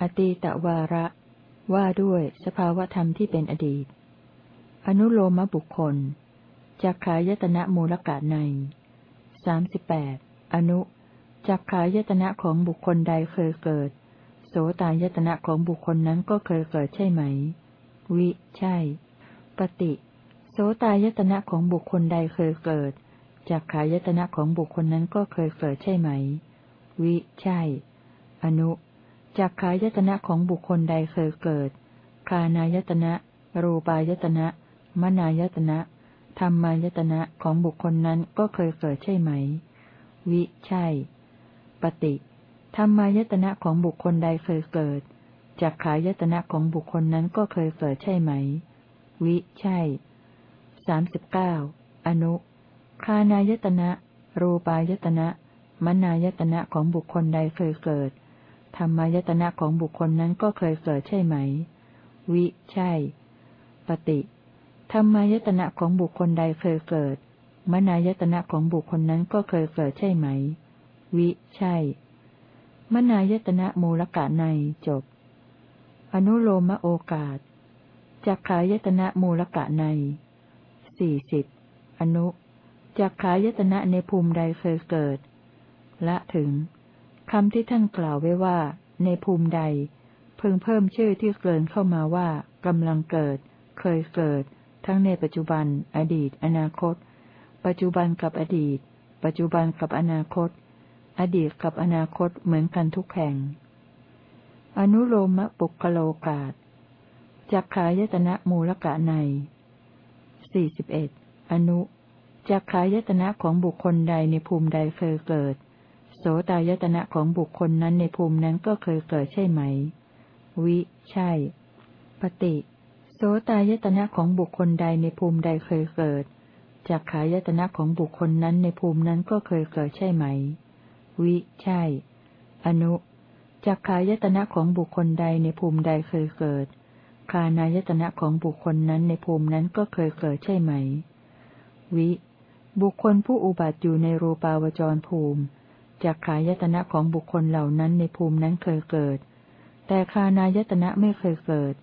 อตีตวาระ ว่าด้วยสภาวธรรมที่เป็นอดีต อนุโลมบุคคลจักขายตนะมูลกะในสามสิบแปดอนุจักขายตนะของบุคคลใดเคยเกิด โสตายตนะของบุคคลนั้นก็เคยเกิดใช่ไหม วิ ใช่ ปฏิ โสตายตนะของบุคคลใดเคยเกิดจักขายตนะของบุคคลนั้นก็เคยเกิดใช่ไหม วิ ใช่ อนุ จักขายตนะของบุคคลใดเคยเกิด คานายตนะ รูปายตนะ มนายตนะ ธรรมายตนะของบุคคลนั้นก็เคยเกิดใช่ไหม วิใช่ ปฏิธรรมายตนะของบุคคลใดเคยเกิด จักขายตนะของบุคคลนั้นก็เคยเกิดใช่ไหม วิใช่สามสิบเก้าอนุ คานายตนะ รูปายตนะ มนายตนะของบุคคลใดเคยเกิด ธรรมายตนะของบุคคลนั้นก็เคยเกิดใช่ไหม วิ ใช่ ปฏิ ธรรมายตนะของบุคคลใดเคยเกิด มนายตนะของบุคคลนั้นก็เคยเกิดใช่ไหม วิ ใช่ มนายตนะมูลกะในจบ อนุโลมโอกาส จักขายตนะมูลกะใน สี่สิบ อนุจักขายตนะในภูมิใดเคยเกิด ละถึง คำที่ท่านกล่าวไว้ว่า ในภูมิใดเพิ่งเพิ่มชื่อที่เกินเข้ามาว่ากำลังเกิด เคยเกิด ทั้งในปัจจุบัน อดีต อนาคต ปัจจุบันกับอดีต ปัจจุบันกับอนาคต อดีตกับอนาคตเหมือนกันทุกแห่ง อนุโลมปุกโลกาตจักขายตนะมูลกะในสี่สิบเอ็ดอนุจักขายตนะของบุคคลใดในภูมิใดเคยเกิด โสตายตนะของบุคคลนั้นในภูมินั้นก็เคยเกิดใช่ไหม วิ ใช่ ปฏิ โสตายตนะของบุคคลใดในภูมิใดเคยเกิดจักขายตนะของบุคคลนั้นในภูมินั้นก็เคยเกิดใช่ไหม วิ ใช่ อนุจักขายตนะของบุคคลใดในภูมิใดเคยเกิด คานายตนะของบุคคลนั้นในภูมินั้นก็เคยเกิดใช่ไหม วิ บุคคลผู้อุบัติอยู่ในรูปาวจรภูมิ จักขายตนะของบุคคลเหล่านั้นในภูมินั้นเคยเกิด แต่คานายตนะไม่เคยเกิด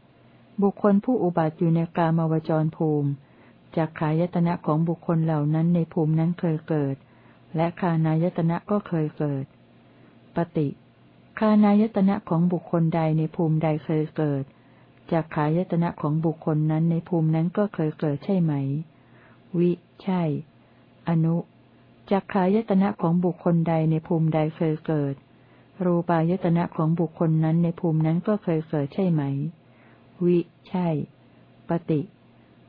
บุคคลผู้อุบัติอยู่ในกามาวจรภูมิจากขายตนะของบุคคลเหล่านั้นในภูมินั้นเคยเกิด และคานายตนะก็เคยเกิด ปฏิคานายตนะของบุคคลใดในภูมิใดเคยเกิด จากขายตนะของบุคคลนั้นในภูมินั้นก็เคยเกิดใช่ไหม วิ ใช่ อนุ จากขายตนะของบุคคลใดในภูมิใดเคยเกิด รูปายตนะของบุคคลนั้นในภูมินั้นก็เคยเกิดใช่ไหม วิ ใช่ ปฏิ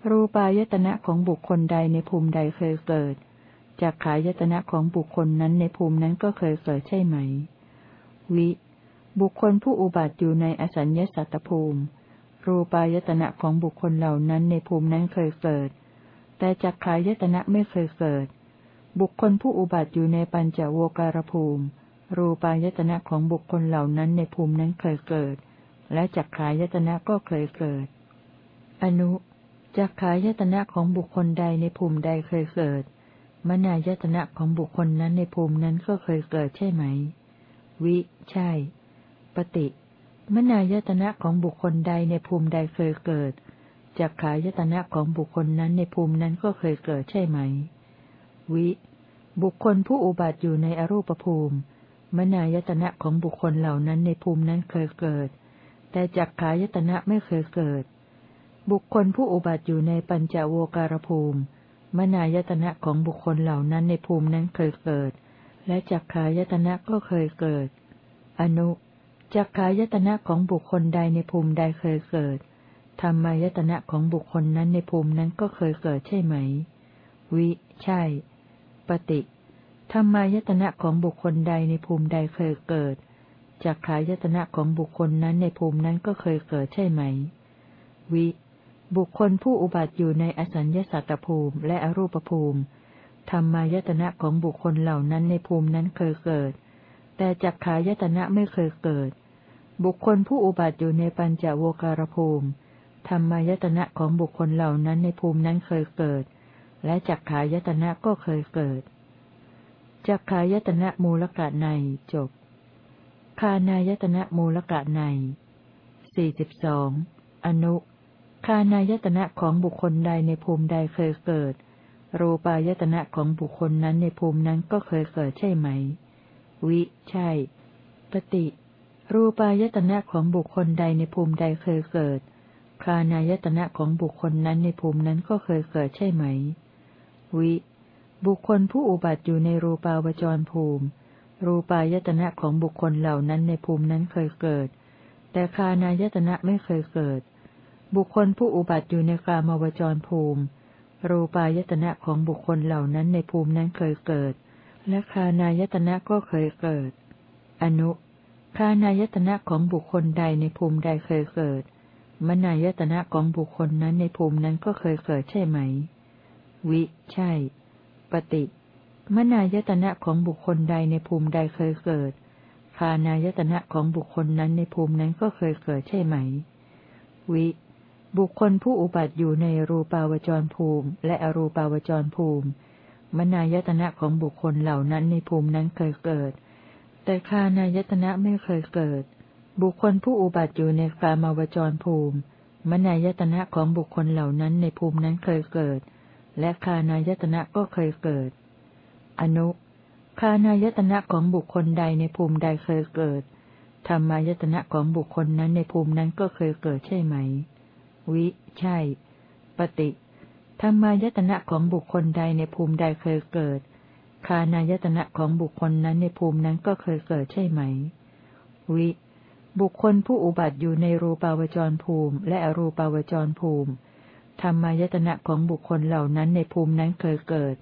รูปายตนะของบุคคลใดในภูมิใดเคยเกิดจากขายตนะของบุคคลนั้นในภูมินั้นก็เคยเกิดใช่ไหม วิ บุคคลผู้อุบัติอยู่ในอสัญญสัตตภูมิ รูปายตนะของบุคคลเหล่านั้นในภูมินั้นเคยเกิด แต่จากขายตนะไม่เคยเกิด บุคคลผู้อุบัติอยู่ในปัญจโวการภูมิ รูปายตนะของบุคคลเหล่านั้นในภูมินั้นเคยเกิด และจักขายตนะก็เคยเกิด อนุจักขายตนะของบุคคลใดในภูมิใดเคยเกิด มนายตนะของบุคคลนั้นในภูมินั้นก็เคยเกิดใช่ไหม วิ ใช่ ปฏิ มนายตนะของบุคคลใดในภูมิใดเคยเกิด จักขายตนะของบุคคลนั้นในภูมินั้นก็เคยเกิดใช่ไหม วิ บุคคลผู้อุบัติอยู่ในอรูปภูมิ มนายตนะของบุคคลเหล่านั้นในภูมินั้นเคยเกิด แต่จักขายตนะไม่เคยเกิด บุคคลผู้อุบัติอยู่ในปัญจโวการภูมิ มนายตนะของบุคคลเหล่านั้นในภูมินั้นเคยเกิด และจักขายตนะก็เคยเกิด อนุจักขายตนะของบุคคลใดในภูมิใดเคยเกิด ธรรมายตนะของบุคคลนั้นในภูมินั้นก็เคยเกิดใช่ไหม วิ ใช่ ปฏิธรรมายตนะของบุคคลใดในภูมิใดเคยเกิดจากขายตนะของบุคคลนั้นในภูมินั้นก็เคยเกิดใช่ไหม วิ บุคคลผู้อุบัติอยู่ในอสัญญาสัตตภูมิและอรูปภูมิธรรมายตนะของบุคคลเหล่านั้นในภูมินั้นเคยเกิด แต่จักขายตนะไม่เคยเกิด บุคคลผู้อุบัติอยู่ในปัญจโวการภูมิธรรมายตนะของบุคคลเหล่านั้นในภูมินั้นเคยเกิด และจักขายตนะก็เคยเกิด จักขายตนะมูลกะในจบ คานายตนะมูลกะในสี่สิบสอง อนุ คานายตนะของบุคคลใดในภูมิใดเคยเกิด รูปายตนะของบุคคลนั้นในภูมินั้นก็เคยเกิดใช่ไหม วิ ใช่ ปฏิ รูปายตนะของบุคคลใดในภูมิใดเคยเกิดคานายตนะของบุคคลนั้นในภูมินั้นก็เคยเกิดใช่ไหม วิ บุคคลผู้อุบัติอยู่ในรูปาวจรภูมิ รูปายตนะของบุคคลเหล่านั้นในภูมินั้นเคยเกิด แต่คานายตนะไม่เคยเกิด บุคคลผู้อุบัติอยู่ในกามาวจรภูมิ รูปายตนะของบุคคลเหล่านั้นในภูมินั้นเคยเกิด และคานายตนะก็เคยเกิด อนุคานายตนะของบุคคลใดในภูมิใดเคยเกิด มนายตนะของบุคคลนั้นในภูมินั้นก็เคยเกิดใช่ไหม วิ ใช่ ปฏิ มนายตนะของบุคคลใดในภูมิใดเคยเกิด คานายตนะของบุคคลนั้นในภูมินั้นก็เคยเกิดใช่ไหม วิ บุคคลผู้อุบัติอยู่ในรูปาวจรภูมิ และอรูปาวจรภูมิ มนายตนะของบุคคลเหล่านั้นในภูมินั้นเคยเกิด แต่คานายตนะไม่เคยเกิด บุคคลผู้อุบัติอยู่ในกามาวจรภูมิ มนายตนะของบุคคลเหล่านั้นในภูมินั้นเคยเกิด และคานายตนะก็เคยเกิด อนุคานายตนะของบุคคลใดในภูมิใดเคยเกิด ธรรมายตนะของบุคคลนั้นในภูมินั้นก็เคยเกิดใช่ไหม วิ ใช่ ปฏิธรรมายตนะของบุคคลใดในภูมิใดเคยเกิด คานายตนะของบุคคลนั้นในภูมินั้นก็เคยเกิดใช่ไหม วิ บุคคลผู้อุบัติอยู่ในรูปาวจรภูมิ และอรูปาวจรภูมิ ธรรมายตนะของบุคคลเหล่านั้นในภูมินั้นเคยเกิด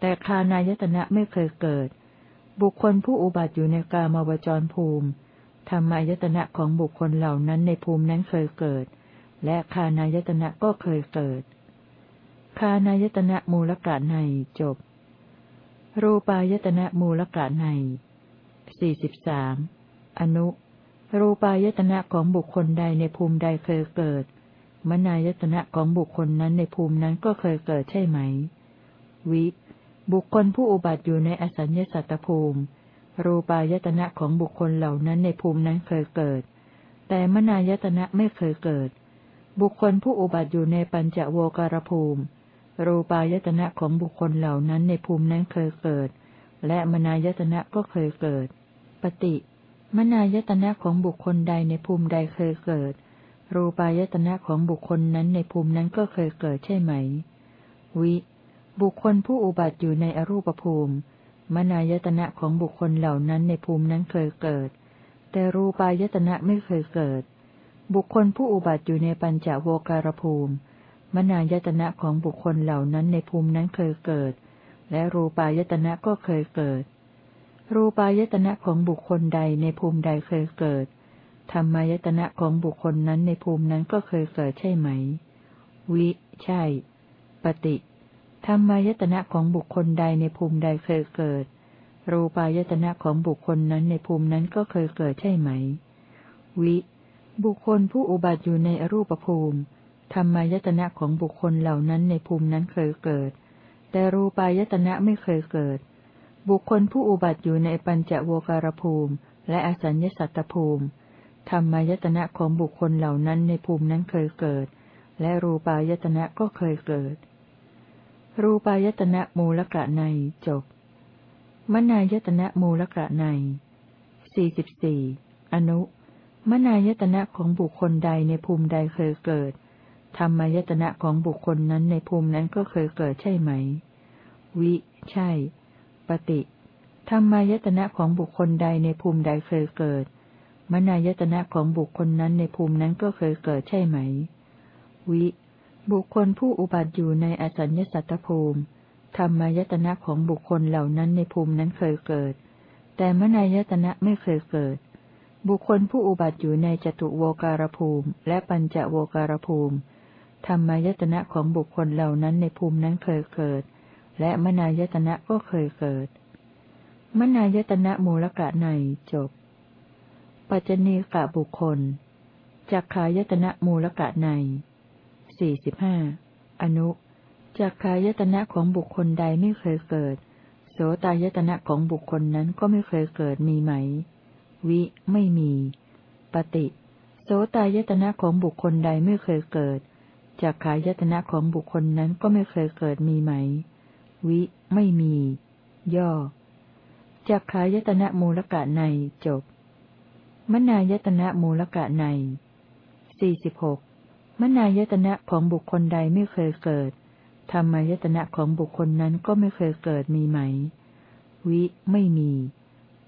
แต่คานายตนะไม่เคยเกิด บุคคลผู้อุบัติอยู่ในกามวจรภูมิ ธรรมายตนะของบุคคลเหล่านั้นในภูมินั้นเคยเกิด และคานายตนะก็เคยเกิด คานายตนะมูลกะในจบ รูปายตนะมูลกะในสี่สิบสามอนุ รูปายตนะของบุคคลใดในภูมิใดเคยเกิด มนายตนะของบุคคลนั้นในภูมินั้นก็เคยเกิดใช่ไหม วิ บุคคลผู้อุบัติอยู่ในอสัญญสัตตภูมิ รูปายตนะของบุคคลเหล่านั้นในภูมินั้นเคยเกิด แต่มนายตนะไม่เคยเกิด บุคคลผู้อุบัติอยู่ในปัญจโวการภูมิ รูปายตนะของบุคคลเหล่านั้นในภูมินั้นเคยเกิด และมนายตนะก็เคยเกิด ปฏิ มนายตนะของบุคคลใดในภูมิใดเคยเกิด รูปายตนะของบุคคลนั้นในภูมินั้นก็เคยเกิดใช่ไหม วิ บุคคลผู้อุบัติอยู่ในอรูปภูมิ มนายตนะของบุคคลเหล่านั้นในภูมินั้นเคยเกิด แต่รูปายตนะไม่เคยเกิด บุคคลผู้อุบัติอยู่ในปัญจโวการภูมิ มนายตนะของบุคคลเหล่านั้นในภูมินั้นเคยเกิด และรูปายตนะก็เคยเกิด รูปายตนะของบุคคลใดในภูมิใดเคยเกิด ธรรมายตนะของบุคคลนั้นในภูมินั้นก็เคยเกิดใช่ไหม วิ ใช่ ปฏิธรรมายตนะของบุคคลใดในภูมิใดเคยเกิด รูปายตนะของบุคคลนั้นในภูมินั้นก็เคยเกิดใช่ไหม วิ บุคคลผู้อุบัติอยู่ในอรูปภูมิธรรมายตนะของบุคคลเหล่านั้นในภูมินั้นเคยเกิด แต่รูปายตนะไม่เคยเกิด บุคคลผู้อุบัติอยู่ในปัญจโวการภูมิ และอสัญญสัตตภูมิ ธรรมายตนะของบุคคลเหล่านั้นในภูมินั้นเคยเกิด และรูปายตนะก็เคยเกิด รูปายตนะมูลกะในจบ มนายตนะมูลกะในสี่สิบสี่อนุ มนายตนะของบุคคลใดในภูมิใดเคยเกิด ธรรมายตนะของบุคคลนั้นในภูมินั้นก็เคยเกิดใช่ไหม วิ ใช่ ปฏิ ธรรมายตนะของบุคคลใดในภูมิใดเคยเกิด มนายตนะของบุคคลนั้นในภูมินั้นก็เคยเกิดใช่ไหม วิ บุคคลผู้อุบัติอยู่ในอสัญญสัตตภูมิ ธรรมายตนะของบุคคลเหล่านั้นในภูมินั้นเคยเกิด แต่มนายตนะไม่เคยเกิด บุคคลผู้อุบัติอยู่ในจตุโวการภูมิ และปัญจโวการภูมิ ธรรมายตนะของบุคคลเหล่านั้นในภูมินั้นเคยเกิด และมนายตนะก็เคยเกิด มนายตนะมูลกะในจบ ปัจจณีกะบุคคลจักขายตนะมูลกะในสี่สิบห้าอนุจักขายตนะของบุคคลใดไม่เคยเกิด โสตายตนะของบุคคลนั้นก็ไม่เคยเกิดมีไหม วิ ไม่มี ปฏิ โสตายตนะของบุคคลใดไม่เคยเกิดจากขายตนะของบุคคลนั้นก็ไม่เคยเกิดมีไหม วิ ไม่มี ย่อจากขายตนะมูลกะในจบ มนายตนะมูลกะในสี่สิบหกมนายตนะของบุคคลใดไม่เคยเกิด ธรรมายตนะของบุคคลนั้นก็ไม่เคยเกิดมีไหม วิไม่มี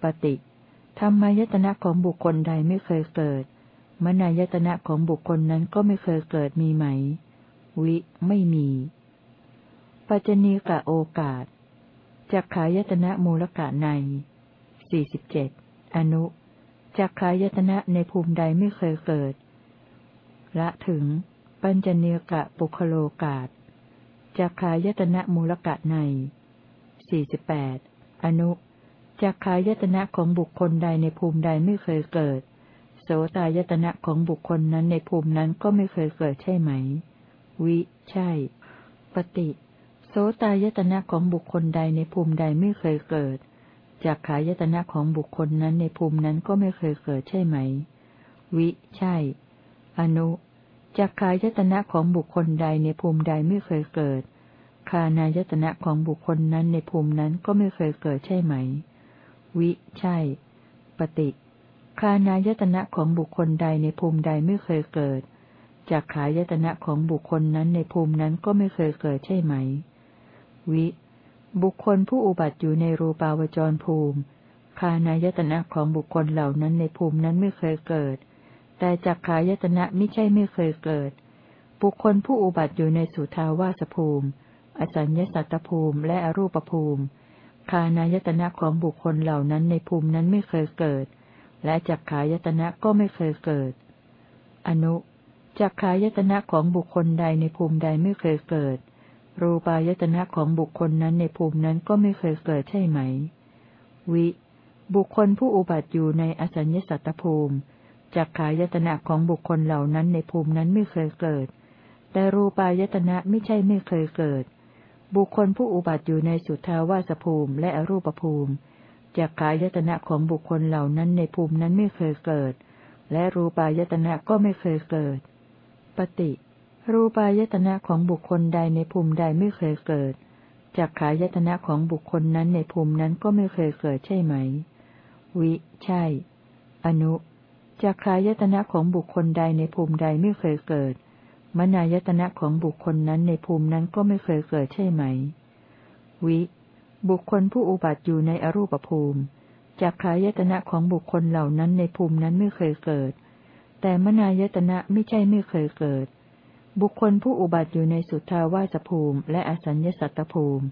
ปฏิธรรมายตนะของบุคคลใดไม่เคยเกิด มนายตนะของบุคคลนั้นก็ไม่เคยเกิดมีไหม วิไม่มี ปัจจณีกะโอกาสจักขายตนะมูลกะในสี่สิบเจ็ดอนุ จักขายตนะในภูมิใดไม่เคยเกิด ละถึง ปัญจเนกะปุคโลกาศจักขายตนะมูลกะในสี่สิบแปดอนุจักขายตนะของบุคคลใดในภูมิใดไม่เคยเกิด โสตายตนะของบุคคลนั้นในภูมินั้นก็ไม่เคยเกิดใช่ไหม วิ ใช่ ปฏิ โสตายตนะของบุคคลใดในภูมิใดไม่เคยเกิด จากขายตนะของบุคคลนั้นในภูมินั้นก็ไม่เคยเกิดใช่ไหม วิ ใช่ อนุจากขายตนะของบุคคลใดในภูมิใดไม่เคยเกิด คานายตนะของบุคคลนั้นในภูมินั้นก็ไม่เคยเกิดใช่ไหม วิ ใช่ ปฏิ คานายตนะของบุคคลใดในภูมิใดไม่เคยเกิด จากขายตนะของบุคคลนั้นในภูมินั้นก็ไม่เคยเกิดใช่ไหม วิ บุคคลผู้อุบัติอยู่ในรูปาวจรภูมิ คานายตนะของบุคคลเหล่านั้นในภูมินั้นไม่เคยเกิด แต่จักขายตนะไม่ใช่ไม่เคยเกิด บุคคลผู้อุบัติอยู่ในสุทาวาสภูมิ อสัญญสัตตภูมิและอรูปภูมิ คานายตนะของบุคคลเหล่านั้นในภูมินั้นไม่เคยเกิด และจักขายตนะก็ไม่เคยเกิด อนุจักขายตนะของบุคคลใดในภูมิใดไม่เคยเกิด รูปายตนะของบุคคลนั้นในภูมินั้นก็ไม่เคยเกิดใช่ไหม วิ บุคคลผู้อุบัติอยู่ในอสัญญสัตตภูมิจักขายตนะของบุคคลเหล่านั้นในภูมินั้นไม่เคยเกิด แต่รูปายตนะไม่ใช่ไม่เคยเกิด บุคคลผู้อุบัติอยู่ในสุทาวาสภูมิและอรูปภูมิจักขายตนะของบุคคลเหล่านั้นในภูมินั้นไม่เคยเกิด และรูปายตนะก็ไม่เคยเกิด ปฏิ รูปายตนะของบุคคลใดในภูมิใดไม่เคยเกิด จักขายตนะของบุคคลนั้นในภูมินั้นก็ไม่เคยเกิดใช่ไหม วิ ใช่ อนุจากขายตนะของบุคคลใดในภูมิใดไม่เคยเกิด มนายตนะของบุคคลนั้นในภูมินั้นก็ไม่เคยเกิดใช่ไหม วิ บุคคลผู้อุบัติอยู่ในอรูปภูมิจากขายตนะของบุคคลเหล่านั้นในภูมินั้นไม่เคยเกิด แต่มนายตนะไม่ใช่ไม่เคยเกิด บุคคลผู้อุบัติอยู่ในสุทธาวาสภูมิ และอสัญญสัตตภูมิ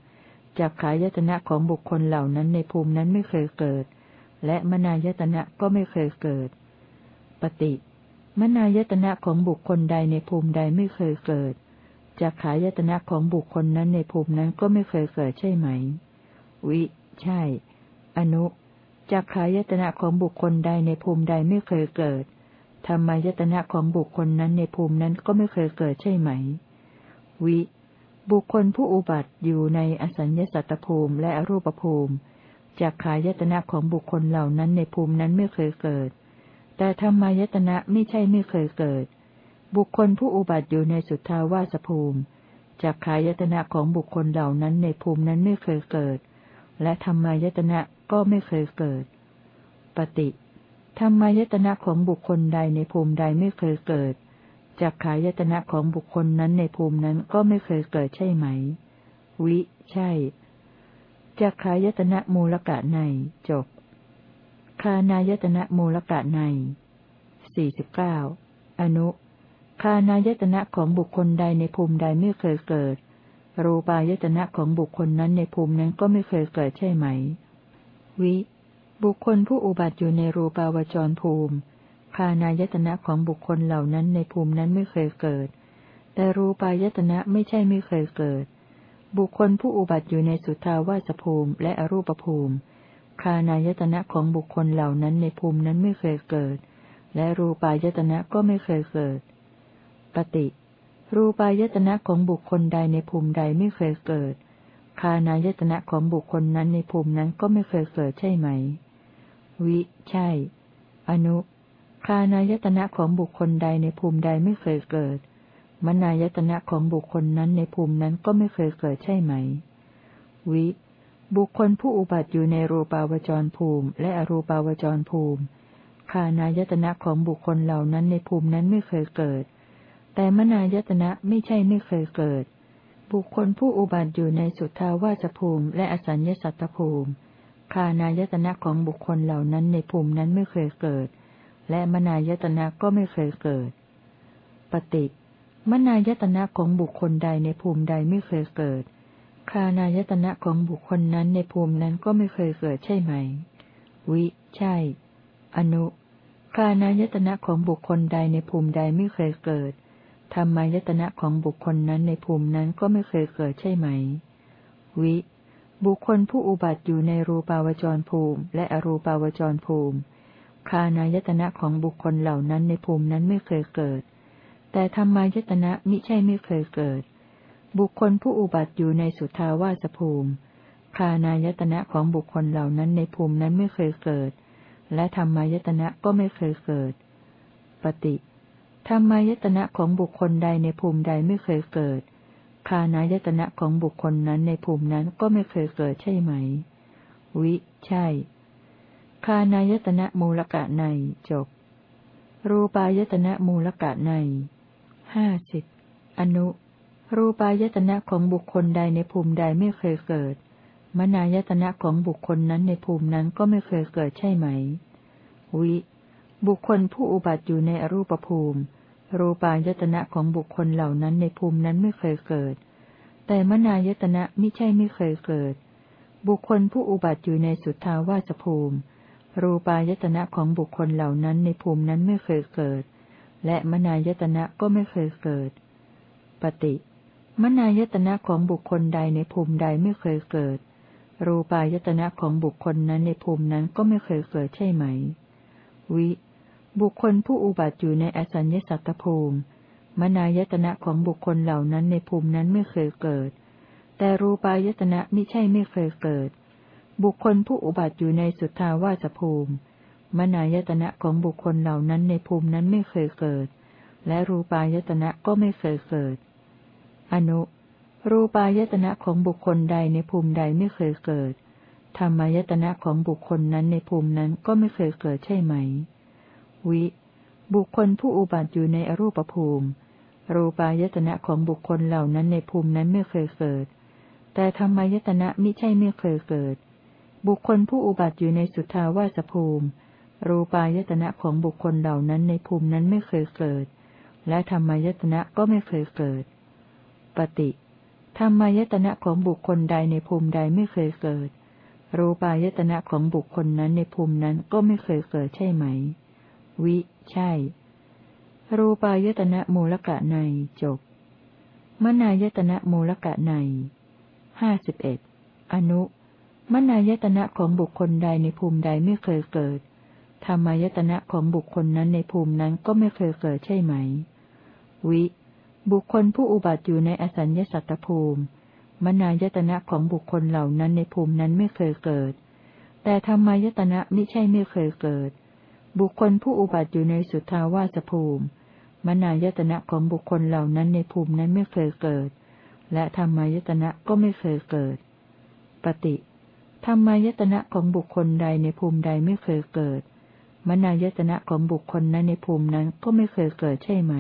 จากขายตนะของบุคคลเหล่านั้นในภูมินั้นไม่เคยเกิด และมนายตนะก็ไม่เคยเกิด ปฏิมนายตนะของบุคคลใดในภูมิใดไม่เคยเกิดจากขายตนะของบุคคลนั้นในภูมินั้นก็ไม่เคยเกิดใช่ไหม วิ ใช่ อนุจากขายตนะของบุคคลใดในภูมิใดไม่เคยเกิด ธรรมายตนะของบุคคลนั้นในภูมินั้นก็ไม่เคยเกิดใช่ไหม วิ บุคคลผู้อุบัติอยู่ในอสัญญสัตตภูมิและอรูปภูมิจากขายตนะของบุคคลเหล่านั้นในภูมินั้นไม่เคยเกิด แต่ธรรมายตนะไม่ใช่ไม่เคยเกิด บุคคลผู้อุบัติอยู่ในสุทธาวาสภูมิจากขายตนะของบุคคลเหล่านั้นในภูมินั้นไม่เคยเกิด และธรรมายตนะก็ไม่เคยเกิด ปฏิ ธรรมายตนะของบุคคลใดในภูมิใดไม่เคยเกิดจากขายตนะของบุคคลนั้นในภูมินั้นก็ไม่เคยเกิดใช่ไหม วิ ใช่จากขายตนะมูลกะในจบ คานายตนะมูลกะในสี่สิบเก้าอนุ คานายตนะของบุคคลใดในภูมิใดไม่เคยเกิด รูปายตนะของบุคคลนั้นในภูมินั้นก็ไม่เคยเกิดใช่ไหม วิ บุคคลผู้อุบัติอยู่ในรูปาวจรภูมิคานายตนะของบุคคลเหล่านั้นในภูมินั้นไม่เคยเกิด แต่รูปายตนะไม่ใช่ไม่เคยเกิด บุคคลผู้อุบัติอยู่ในสุทาวาสภูมิและอรูปภูมิคานายตนะของบุคคลเหล่านั้นในภูมินั้นไม่เคยเกิด และรูปายตนะก็ไม่เคยเกิด ปฏิ รูปายตนะของบุคคลใดในภูมิใดไม่เคยเกิด คานายตนะของบุคคลนั้นในภูมินั้นก็ไม่เคยเกิดใช่ไหม วิ ใช่ อนุ คานายตนะของบุคคลใดในภูมิใดไม่เคยเกิด มนายตนะของบุคคลนั้นในภูมินั้นก็ไม่เคยเกิดใช่ไหม วิ บุคคลผู้อุบัติอยู่ในรูปาวจรภูมิ และอรูปาวจรภูมิ คานายตนะของบุคคลเหล่านั้นในภูมินั้นไม่เคยเกิด แต่มนายตนะไม่ใช่ไม่เคยเกิด บุคคลผู้อุบัติอยู่ในสุทธาวาสภูมิ และอสัญญสัตตภูมิ คานายตนะของบุคคลเหล่านั้นในภูมินั้นไม่เคยเกิด และมนายตนะก็ไม่เคยเกิด ปฏิมนายตนะของบุคคลใดในภูมิใดไม่เคยเกิด คานายตนะของบุคคลนั้นในภูมินั้นก็ไม่เคยเกิดใช่ไหม วิ ใช่ อนุ คานายตนะของบุคคลใดในภูมิใดไม่เคยเกิด ธรรมายตนะของบุคคลนั้นในภูมินั้นก็ไม่เคยเกิดใช่ไหม วิ บุคคลผู้อุบัติอยู่ในรูปาวจรภูมิและอรูปาวจรภูมิ คานายตนะของบุคคลเหล่านั้นในภูมินั้นไม่เคยเกิด แต่ธรรมายตนะมิใช่ไม่เคยเกิด บุคคลผู้อุบัติอยู่ในสุทาวาสภูมิ คานายตนะของบุคคลเหล่านั้นในภูมินั้นไม่เคยเกิด และธรรมายตนะก็ไม่เคยเกิด ปฏิธรรมายตนะของบุคคลใดในภูมิใดไม่เคยเกิด คานายตนะของบุคคลนั้นในภูมินั้นก็ไม่เคยเกิดใช่ไหม วิ ใช่ คานายตนะมูลกะในจบ รูปายตนะมูลกะในห้าสิบอนุ รูปายตนะของบุคคลใดในภูมิใดไม่เคยเกิด มนายตนะของบุคคลนั้นในภูมินั้นก็ไม่เคยเกิดใช่ไหม วิ บุคคลผู้อุบัติอยู่ในอรูปภูมิ รูปายตนะของบุคคลเหล่านั้นในภูมินั้นไม่เคยเกิด แต่มนายตนะไม่ใช่ไม่เคยเกิด บุคคลผู้อุบัติอยู่ในสุทธาวาสภูมิ รูปายตนะของบุคคลเหล่านั้นในภูมินั้นไม่เคยเกิด และมนายตนะก็ไม่เคยเกิด ปฏิ มนายตนะของบุคคลใดในภูมิใดไม่เคยเกิด รูปายตนะของบุคคลนั้นในภูมินั้นก็ไม่เคยเกิดใช่ไหม วิ บุคคลผู้อุบัติอยู่ในอสัญญสัตตภูมิ มนายตนะของบุคคลเหล่านั้นในภูมินั้นไม่เคยเกิด แต่รูปายตนะไม่ใช่ไม่เคยเกิด บุคคลผู้อุบัติอยู่ในสุทธาวาสภูมิ มนายตนะของบุคคลเหล่านั้นในภูมินั้นไม่เคยเกิด และรูปายตนะก็ไม่เคยเกิด อนุ รูปายตนะของบุคคลใดในภูมิใดไม่เคยเกิด ธรรมายตนะของบุคคลนั้นในภูมินั้นก็ไม่เคยเกิดใช่ไหม วิ บุคคลผู้อุบัติอยู่ในอรูปภูมิ รูปายตนะของบุคคลเหล่านั้นในภูมินั้นไม่เคยเกิด แต่ธรรมายตนะมิใช่ไม่เคยเกิด บุคคลผู้อุบัติอยู่ในสุทธาวาสภูมิ รูปายตนะของบุคคลเหล่านั้นในภูมินั้นไม่เคยเกิด และธรรมายตนะก็ไม่เคยเกิด ปฏิธรรมายตนะของบุคคลใดในภูมิใดไม่เคยเกิด รูปายตนะของบุคคลนั้นในภูมินั้นก็ไม่เคยเกิดใช่ไหม วิ ใช่ รูปายตนะมูลกะในจบ มนายตนะมูลกะในห้าสิบเอ็ดอนุ มนายตนะของบุคคลใดในภูมิใดไม่เคยเกิด ธรรมายตนะของบุคคลนั้นในภูมินั้นก็ไม่เคยเกิดใช่ไหม วิ บุคคลผู้อุบัติอยู่ในอสัญญสัตตภูมิ มนายตนะของบุคคลเหล่านั้นในภูมินั้นไม่เคยเกิด แต่ธรรมายตนะไม่ใช่ไม่เคยเกิด บุคคลผู้อุบัติอยู่ในสุทธาวาสภูมิ มนายตนะของบุคคลเหล่านั้นในภูมินั้นไม่เคยเกิด และธรรมายตนะก็ไม่เคยเกิด ปฏิธรรมายตนะของบุคคลใดในภูมิใดไม่เคยเกิด มนายตนะของบุคคลนั้นในภูมินั้นก็ไม่เคยเกิดใช่ไหม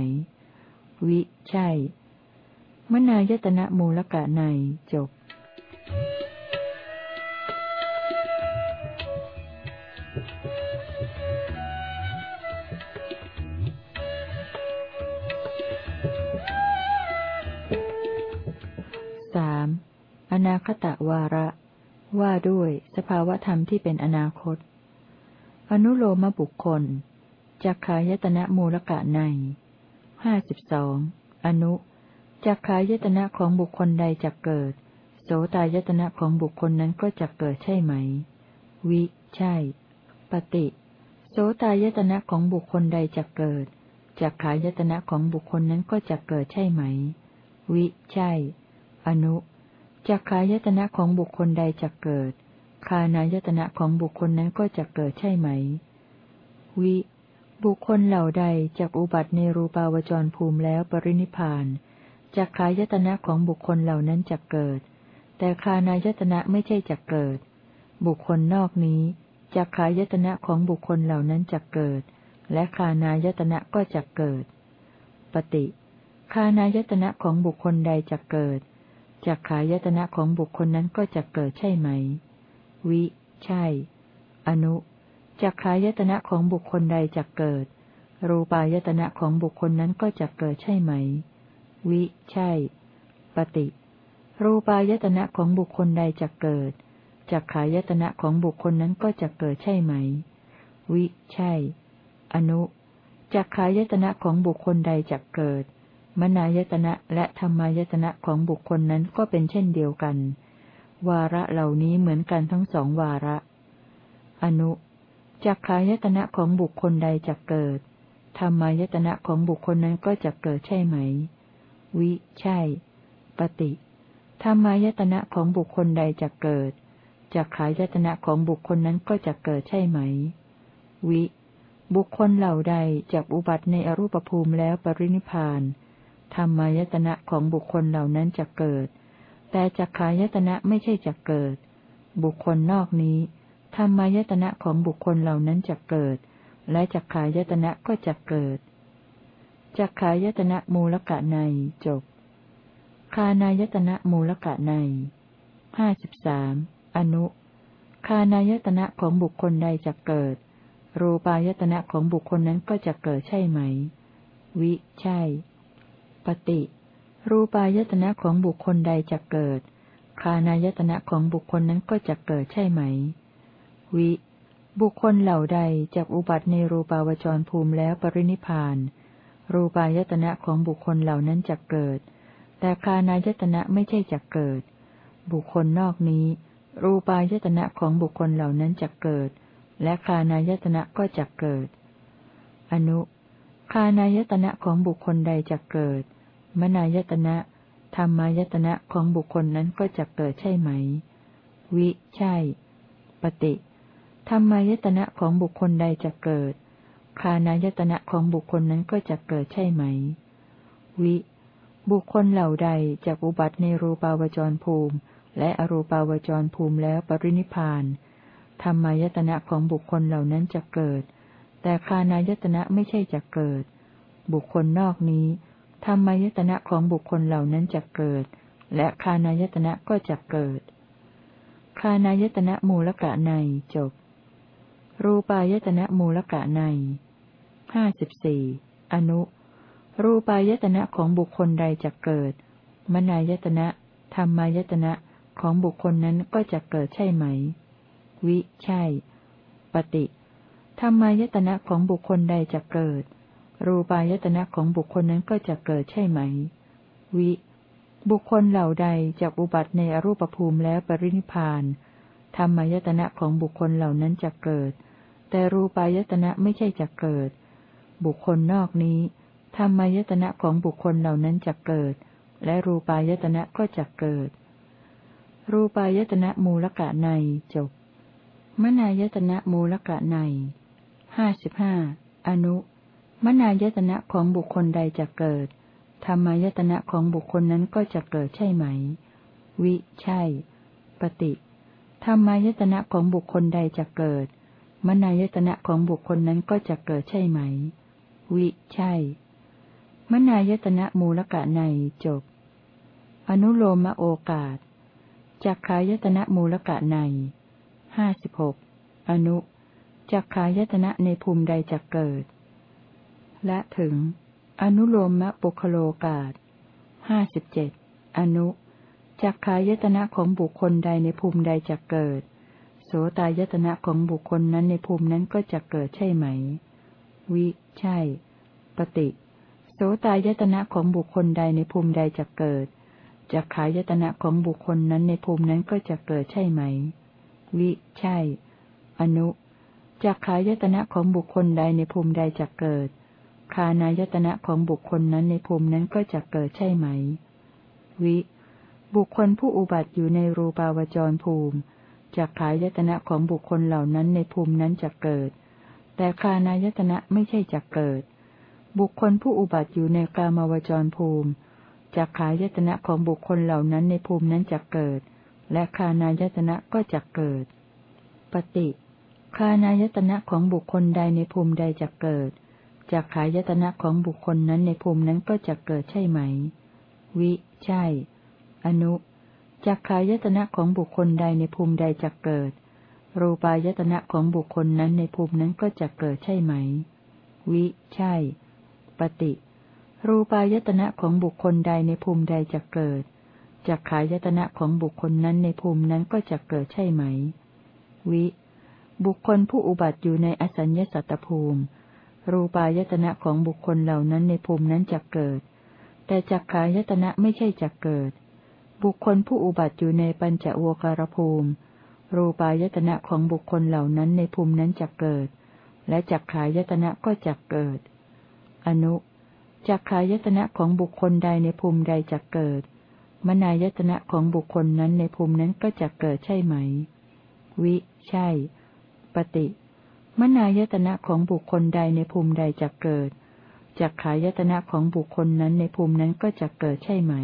วิ ใช่ มนายตนะมูลกะในจบส นาคตะวาระ ว่าด้วยสภาวธรรมที่เป็นอนาคต อนุโลมบุคคลจักขายตนะมูลกะในห้าสิบสองอนุจักขายตนะของบุคคลใดจักเกิด โสตายตนะของบุคคลนั้นก็จักเกิดใช่ไหม วิ ใช่ ปฏิ โสตายตนะของบุคคลใดจักเกิดจักขายตนะของบุคคลนั้นก็จักเกิดใช่ไหม วิ ใช่ อนุ จักขายตนะของบุคคลใดจักเกิด คานายตนะของบุคคลนั้นก็จักเกิดใช่ไหม วิ บุคคลเหล่าใดจากอุบัติในรูปาวจรภูมิแล้วปรินิพานจากขายตนะของบุคคลเหล่านั้นจะเกิด แต่คานายตนะไม่ใช่จะเกิด บุคคลนอกนี้จากขายตนะของบุคคลเหล่านั้นจะเกิด และคานายตนะก็จะเกิด ปฏิคานายตนะของบุคคลใดจะเกิด จากขายตนะของบุคคลนั้นก็จะเกิดใช่ไหม วิ ใช่ อนุจากขายตนะของบุคคลใดจะเกิด รูปายตนะของบุคคลนั้นก็จะเกิดใช่ไหม วิ ใช่ ปฏิ รูปายตนะของบุคคลใดจะเกิดจากขายตนะของบุคคลนั้นก็จะเกิดใช่ไหม วิ ใช่ อนุจากขายตนะของบุคคลใดจะเกิด มนายตนะและธรรมายตนะของบุคคลนั้นก็เป็นเช่นเดียวกัน วาระเหล่านี้เหมือนกันทั้งสองวาระ อนุจักขายตนะของบุคคลใดจะเกิด ธรรมายตนะของบุคคลนั้นก็จะเกิดใช่ไหม วิ ใช่ ปฏิธรรมายตนะของบุคคลใดจะเกิดจักขายตนะของบุคคลนั้นก็จะเกิดใช่ไหม วิ บุคคลเหล่าใดจากอุบัติในอรูปภูมิแล้วปรินิพาน ธรรมายตนะของบุคคลเหล่านั้นจะเกิด แต่จักขายตนะไม่ใช่จะเกิด บุคคลนอกนี้ธรรมายตนะของบุคคลเหล่านั้นจะเกิด และจักขายตนะก็จะเกิดจักขายตนะมูลกะในจบ คานายตนะมูลกะในห้าสิบสามอนุ คานายตนะของบุคคลใดจะเกิด รูปายตนะของบุคคลนั้นก็จะเกิดใช่ไหม วิ ใช่ ปฏิรูปายตนะของบุคคลใดจะเกิด คานายตนะของบุคคลนั้นก็จะเกิดใช่ไหม วิ บุคคลเหล่าใดจากอุบัติในรูปาวจรภูมิแล้วปรินิพาน รูปายตนะของบุคคลเหล่านั้นจะเกิด แต่คานายตนะไม่ใช่จะเกิด บุคคลนอกนี้ รูปายตนะของบุคคลเหล่านั้นจะเกิด และคานายตนะก็จะเกิด อนุคานายตนะของบุคคลใดจะเกิด มนายตนะ ธรรมายตนะของบุคคลนั้นก็จะเกิดใช่ไหม วิ ใช่ ปฏิธรรมายตนะของบุคคลใดจะเกิด คานายตนะของบุคคลนั้นก็จะเกิดใช่ไหม วิ บุคคลเหล่าใดจะอุบัติในรูปาวจรภูมิ และอรูปาวจรภูมิแล้วปรินิพานธรรมายตนะของบุคคลเหล่านั้นจะเกิด แต่คานายตนะไม่ใช่จะเกิด บุคคลนอกนี้ ธรรมายตนะของบุคคลเหล่านั้นจะเกิด และคานายตนะก็จะเกิด คานายตนะมูลกะในจบ รูปายตนะมูลกะในห้าสิบสี่อนุ รูปายตนะของบุคคลใดจะเกิด มนายตนะธรรมายตนะของบุคคลนั้นก็จะเกิดใช่ไหม วิ ใช่ ปฏิ ธรรมายตนะของบุคคลใดจะเกิด รูปายตนะของบุคคลนั้นก็จะเกิดใช่ไหม วิ บุคคลเหล่าใดจากอุบัติในอรูปภูมิแล้วปรินิพานธรรมายตนะของบุคคลเหล่านั้นจะเกิด แต่รูปายตนะไม่ใช่จะเกิด บุคคลนอกนี้ธรรมายตนะของบุคคลเหล่านั้นจะเกิด และรูปายตนะก็จะเกิด รูปายตนะมูลกะในจบมนายตนะมูลกะในห้าสิบห้าอนุ มนายตนะของบุคคลใดจะเกิด ธรรมายตนะของบุคคลนั้นก็จะเกิดใช่ไหม วิ ใช่ ปฏิ ธรรมายตนะของบุคคลใดจะเกิด มนายตนะของบุคคลนั้นก็จะเกิดใช่ไหม วิ ใช่ มนายตนะมูลกะในจบ อนุโลมโอกาสจักขายตนะมูลกะในห้าสิบหกอนุจักขายตนะในภูมิใดจะเกิด และถึง อนุโลมมะปุคโลกาศห้าสิบเจ็ดอนุจักขายตนะของบุคคลใดในภูมิใดจะเกิด โสตายตนะของบุคคลนั้นในภูมินั้นก็จะเกิดใช่ไหม วิ ใช่ ปฏิ โสตายตนะของบุคคลใดในภูมิใดจะเกิดจักขายตนะของบุคคลนั้นในภูมินั้นก็จะเกิดใช่ไหม วิ ใช่ อนุจักขายตนะของบุคคลใดในภูมิใดจะเกิด คานายตนะของบุคคลนั้นในภูมินั้นก็จะเกิดใช่ไหม วิ บุคคลผู้อุบัติอยู่ในรูปาวจรภูมิจากขายตนะของบุคคลเหล่านั้นในภูมินั้นจะเกิด แต่คานายตนะไม่ใช่จักเกิด บุคคลผู้อุบัติอยู่ในกามาวจรภูมิจักขายตนะของบุคคลเหล่านั้นในภูมินั้นจักเกิด และคานายตนะก็จักเกิด ปฏิคานายตนะของบุคคลใดในภูมิใดจักเกิด จักขายตนะของบุคคลนั้นในภูมินั้นก็จะเกิดใช่ไหม วิ ใช่ อนุจักขายตนะของบุคคลใดในภูมิใดจะเกิด รูปายตนะของบุคคลนั้นในภูมินั้นก็จะเกิดใช่ไหม วิ ใช่ ปฏิ รูปายตนะของบุคคลใดในภูมิใดจะเกิดจักขายตนะของบุคคลนั้นในภูมินั้นก็จะเกิดใช่ไหม วิ บุคคลผู้อุบัติอยู่ในอสัญญสัตตภูมิ รูปายตนะของบุคคลเหล่านั้นในภูมินั้นจะเกิด แต่จักขายตนะไม่ใช่จะเกิด บุคคลผู้อุบัติอยู่ในปัญจโวการภูมิ รูปายตนะของบุคคลเหล่านั้นในภูมินั้นจะเกิด และจักขายตนะก็จะเกิด อนุจักขายตนะของบุคคลใดในภูมิใดจะเกิด มนายตนะของบุคคลนั้นในภูมินั้นก็จะเกิดใช่ไหม วิ ใช่ ปฏิ มนายตนะของบุคคลใดในภูมิใดจะเกิดจักขายตนะของบุคคลนั้นในภูมินั้นก็จะเกิดใช่ไหม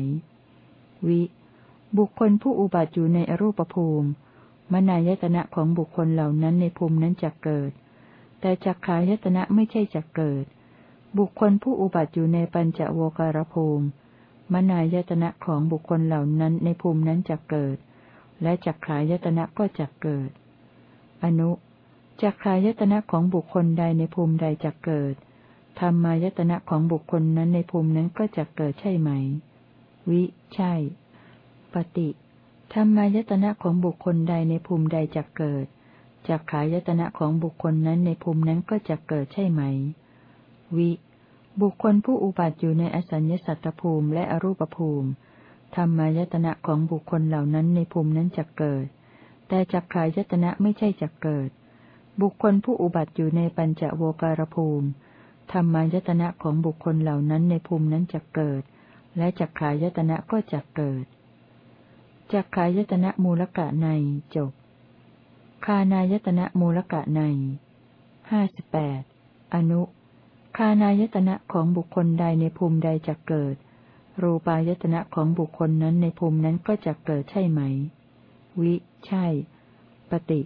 วิ บุคคลผู้อุบัติอยู่ในอรูปภูมิ มนายตนะของบุคคลเหล่านั้นในภูมินั้นจะเกิด แต่จักขายตนะไม่ใช่จะเกิด บุคคลผู้อุบัติอยู่ในปัญจโวการภูมิ มนายตนะของบุคคลเหล่านั้นในภูมินั้นจะเกิด และจักขายตนะก็จะเกิด อนุ จักขายตนะของบุคคลใดในภูมิใดจะเกิด ธรรมายตนะของบุคคลนั้นในภูมินั้นก็จะเกิดใช่ไหม วิ ใช่ ปฏิธรรมายตนะของบุคคลใดในภูมิใดจะเกิดจากขายตนะของบุคคลนั้นในภูมินั้นก็จะเกิดใช่ไหม วิ บุคคลผู้อุบัติอยู่ในอสัญญสัตตภูมิและอรูปภูมิ ธรรมายตนะของบุคคลเหล่านั้นในภูมินั้นจะเกิด แต่จักขายตนะไม่ใช่จะเกิด บุคคลผู้อุบัติอยู่ในปัญจโวการภูมิ ธรรมายตนะของบุคคลเหล่านั้นในภูมินั้นจะเกิด และจักขายตนะก็จะเกิด จักขายตนะมูลกะในจบ คานายตนะมูลกะในห้าสิบแปดอนุ คานายตนะของบุคคลใดในภูมิใดจะเกิด รูปายตนะของบุคคลนั้นในภูมินั้นก็จะเกิดใช่ไหม วิ ใช่ ปฏิ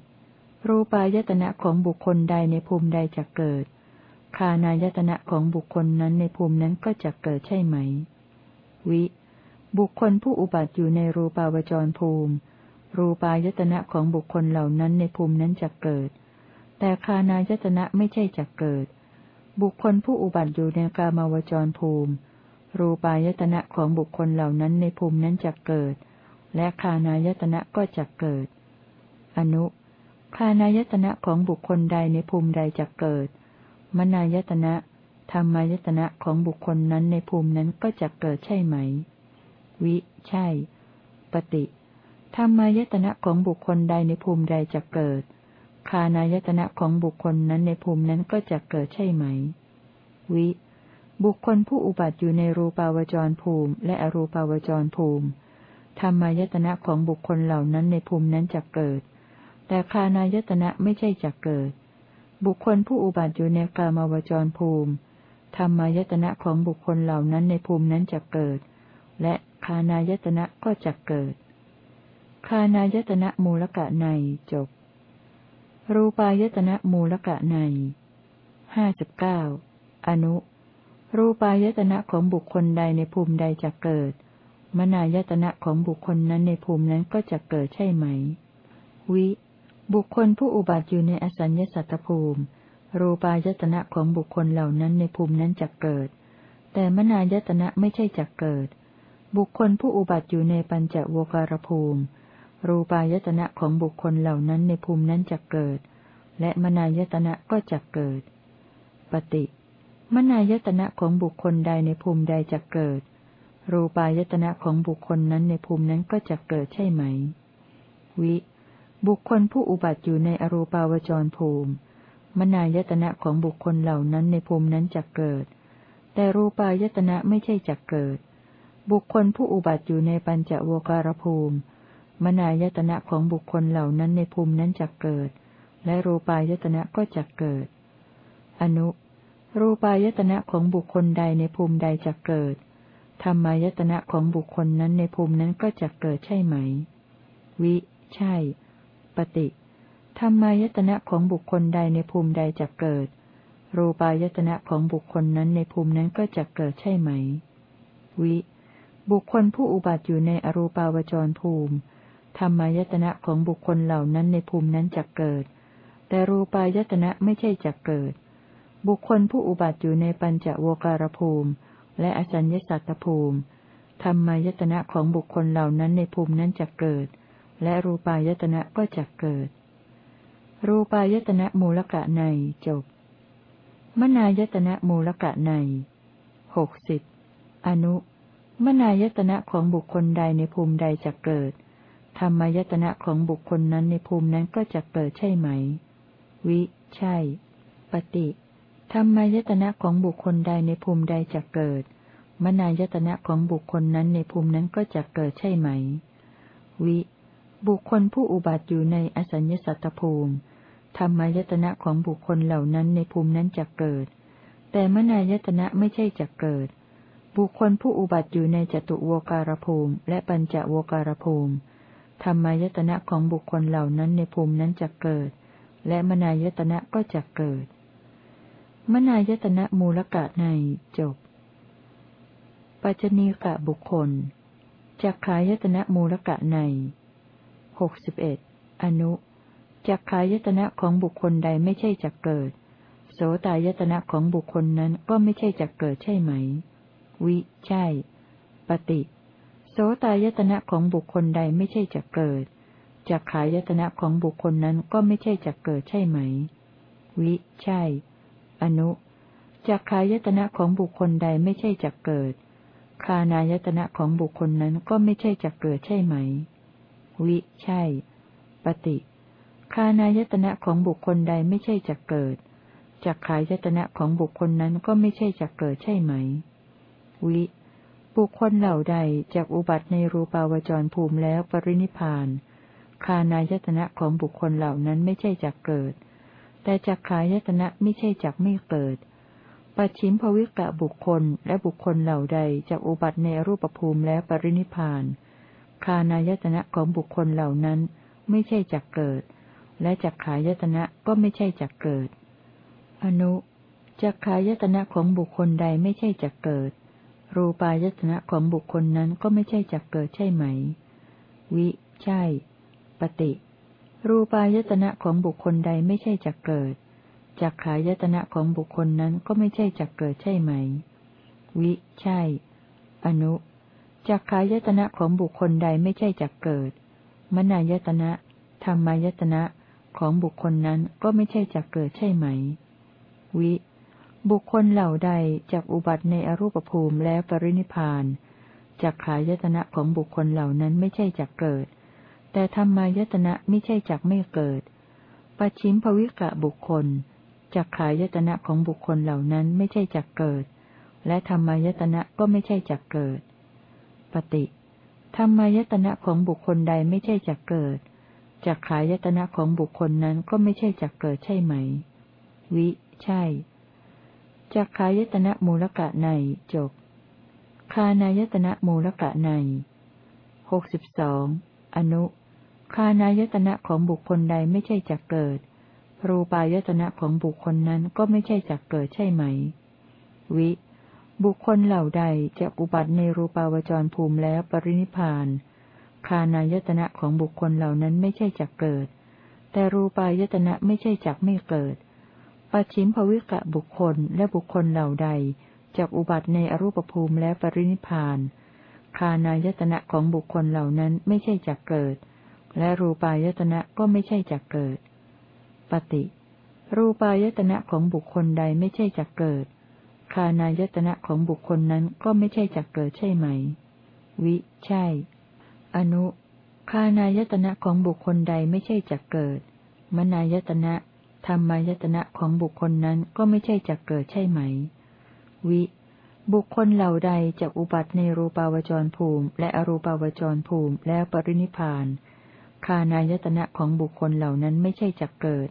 รูปายตนะของบุคคลใดในภูมิใดจะเกิด คานายตนะของบุคคลนั้นในภูมินั้นก็จะเกิดใช่ไหม วิ บุคคลผู้อุบัติอยู่ในรูปาวจรภูมิ รูปายตนะของบุคคลเหล่านั้นในภูมินั้นจะเกิด แต่คานายตนะไม่ใช่จะเกิด บุคคลผู้อุบัติอยู่ในกามาวจรภูมิ รูปายตนะของบุคคลเหล่านั้นในภูมินั้นจะเกิด และคานายตนะก็จะเกิด อนุ คานายตนะของบุคคลใดในภูมิใดจะเกิด มนายตนะธรรมายตนะของบุคคลนั้นในภูมินั้นก็จะเกิดใช่ไหม วิ ใช่ ปฏิธรรมายตนะของบุคคลใดในภูมิใดจะเกิด คานายตนะของบุคคลนั้นในภูมินั้นก็จะเกิดใช่ไหม วิ บุคคลผู้อุบัติอยู่ในรูปาวจรภูมิ และอรูปาวจรภูมิ ธรรมายตนะของบุคคลเหล่านั้นในภูมินั้นจะเกิด แต่คานายตนะไม่ใช่จะเกิด บุคคลผู้อุบัติอยู่ในกามาวจรภูมิ ธรรมายตนะของบุคคลเหล่านั้นในภูมินั้นจะเกิด และคานายตนะก็จะเกิด คานายตนะมูลกะในจบ รูปายตนะมูลกะในห้าสิบเก้าอนุ รูปายตนะของบุคคลใดในภูมิใดจะเกิด มนายตนะของบุคคลนั้นในภูมินั้นก็จะเกิดใช่ไหม วิ บุคคลผู้อุบัติอยู่ในอสัญญสัตตภูมิ รูปายตนะของบุคคลเหล่านั้นในภูมินั้นจะเกิด แต่มนายตนะไม่ใช่จะเกิด บุคคลผู้อุบัติอยู่ในปัญจโวการภูมิ รูปายตนะของบุคคลเหล่านั้นในภูมินั้นจะเกิด และมนายตนะก็จะเกิด ปฏิมนายตนะของบุคคลใดในภูมิใดจะเกิด รูปายตนะของบุคคลนั้นในภูมินั้นก็จะเกิดใช่ไหม วิ บุคคลผู้อุบัติอยู่ในอรูปาวจรภูมิ มนายตนะของบุคคลเหล่านั้นในภูมินั้นจะเกิด แต่รูปายตนะไม่ใช่จะเกิด บุคคลผู้อุบัติอยู่ในปัญจโวการภูมิ มนายตนะของบุคคลเหล่านั้นในภูมินั้นจะเกิด และรูปายตนะก็จะเกิด อนุ รูปายตนะของบุคคลใดในภูมิใดจะเกิด ธรรมายตนะของบุคคลนั้นในภูมินั้นก็จะเกิดใช่ไหม วิ ใช่ ปฏิธรรมายตนะของบุคคลใดในภูมิใดจะเกิด รูปายตนะของบุคคลนั้นในภูมินั้นก็จะเกิดใช่ไหม วิ บุคคลผู้อุบัติอยู่ในอรูปาวจรภูมิธรรมายตนะของบุคคลเหล่านั้นในภูมินั้นจะเกิด แต่รูปายตนะไม่ใช่จะเกิด บุคคลผู้อุบัติอยู่ในปัญจโวการภูมิ และอสัญญสัตตภูมิธรรมายตนะของบุคคลเหล่านั้นในภูมินั้นจะเกิด และรูปายตนะก็จะเกิด รูปายตนะมูลกะในจบ มนายตนะมูลกะในหกสิบอนุ มนายตนะของบุคคลใดในภูมิใดจะเกิด ธรรมายตนะของบุคคลนั้นในภูมินั้นก็จะเกิดใช่ไหม วิ ใช่ ปฏิธรรมายตนะของบุคคลใดในภูมิใดจะเกิด มนายตนะของบุคคลนั้นในภูมินั้นก็จะเกิดใช่ไหม วิ บุคคลผู้อุบัติอยู่ในอสัญญสัตตภูมิ ธรรมายตนะของบุคคลเหล่านั้นในภูมินั้นจะเกิด แต่มนายตนะไม่ใช่จะเกิด บุคคลผู้อุบัติอยู่ในจตุโวการภูมิ และปัญจโวการภูมิ ธรรมายตนะของบุคคลเหล่านั้นในภูมินั้นจะเกิด และมนายตนะก็จะเกิด มนายตนะมูลกะในจบ ปัจจณีกะบุคคลจักขายตนะมูลกะใน หกสิบเอ็ดอนุจักขายตนะของบุคคลใดไม่ใช่จักเกิด โสตายตนะของบุคคลนั้นก็ไม่ใช่จักเกิดใช่ไหม วิ ใช่ ปฏิ โสตายตนะของบุคคลใดไม่ใช่จักเกิด จักขายตนะของบุคคลนั้นก็ไม่ใช่จักเกิดใช่ไหม วิ ใช่ อนุจักขายตนะของบุคคลใดไม่ใช่จักเกิด คานายตนะของบุคคลนั้นก็ไม่ใช่จักเกิดใช่ไหม วิ ใช่ ปฏิคานายตนะของบุคคลใดไม่ใช่จักเกิด จักขายตนะของบุคคลนั้นก็ไม่ใช่จักเกิดใช่ไหม วิ บุคคลเหล่าใดจากอุบัติในรูปาวจรภูมิแล้วปรินิพานคานายตนะของบุคคลเหล่านั้นไม่ใช่จักเกิด แต่จักขายตนะไม่ใช่จักไม่เกิด ปัจฉิมภวิกะบุคคลและบุคคลเหล่าใดจากอุบัติในรูปภูมิแล้วปรินิพาน คานายตนะของบุคคลเหล่านั้นไม่ใช่จักเกิด และจักขายตนะก็ไม่ใช่จักเกิด อนุจักขายตนะของบุคคลใดไม่ใช่จักเกิด รูปายตนะของบุคคลนั้นก็ไม่ใช่จักเกิดใช่ไหม วิ ใช่ ปฏิ รูปายตนะของบุคคลใดไม่ใช่จักเกิด จักขายตนะของบุคคลนั้นก็ไม่ใช่จักเกิดใช่ไหม วิ ใช่ อนุ จักขายตนะของบุคคลใดไม่ใช่จักเกิด มนายตนะ ธรรมายตนะของบุคคลนั้นก็ไม่ใช่จักเกิดใช่ไหม วิ บุคคลเหล่าใดจากอุบัติในอรูปภูมิแล้วปรินิพานจักขายตนะของบุคคลเหล่านั้นไม่ใช่จักเกิด แต่ธรรมายตนะไม่ใช่จักไม่เกิด ปัจฉิมภวิกะบุคคลจักขายตนะของบุคคลเหล่านั้นไม่ใช่จักเกิด และธรรมายตนะก็ไม่ใช่จักเกิด ปฏิธรรมายตนะของบุคคลใดไม่ใช่จักเกิดจักขายตนะของบุคคลนั้นก็ไม่ใช่จักเกิดใช่ไหม วิ ใช่จักขายตนะมูลกะในจบคานายตนะมูลกะในหกสิบสองอนุคานายตนะของบุคคลใดไม่ใช่จักเกิด รูปายตนะของบุคคลนั้นก็ไม่ใช่จักเกิดใช่ไหม วิ บุคคลเหล่าใดจะอุบัติในรูปาวจรภูมิแล้วปรินิพาน คานายตนะของบุคคลเหล่านั้นไม่ใช่จักเกิด แต่รูปายตนะไม่ใช่จักไม่เกิด ปัจฉิมภวิกะบุคคลและบุคคลเหล่าใดจากอุบัติในอรูปภูมิและปรินิพาน คานายตนะของบุคคลเหล่านั้นไม่ใช่จักเกิด และรูปายตนะก็ไม่ใช่จักเกิด ปฏิ รูปายตนะของบุคคลใดไม่ใช่จักเกิด คานายตนะของบุคคลนั้นก็ไม่ใช่จักเกิดใช่ไหม วิ ใช่ อนุ คานายตนะของบุคคลใดไม่ใช่จักเกิด มนายตนะธรรมายตนะของบุคคลนั้นก็ไม่ใช่จักเกิดใช่ไหม วิ บุคคลเหล่าใดจากอุบัติในรูปาวจรภูมิ และอรูปาวจรภูมิแล้วปรินิพาน คานายตนะของบุคคลเหล่านั้นไม่ใช่จักเกิด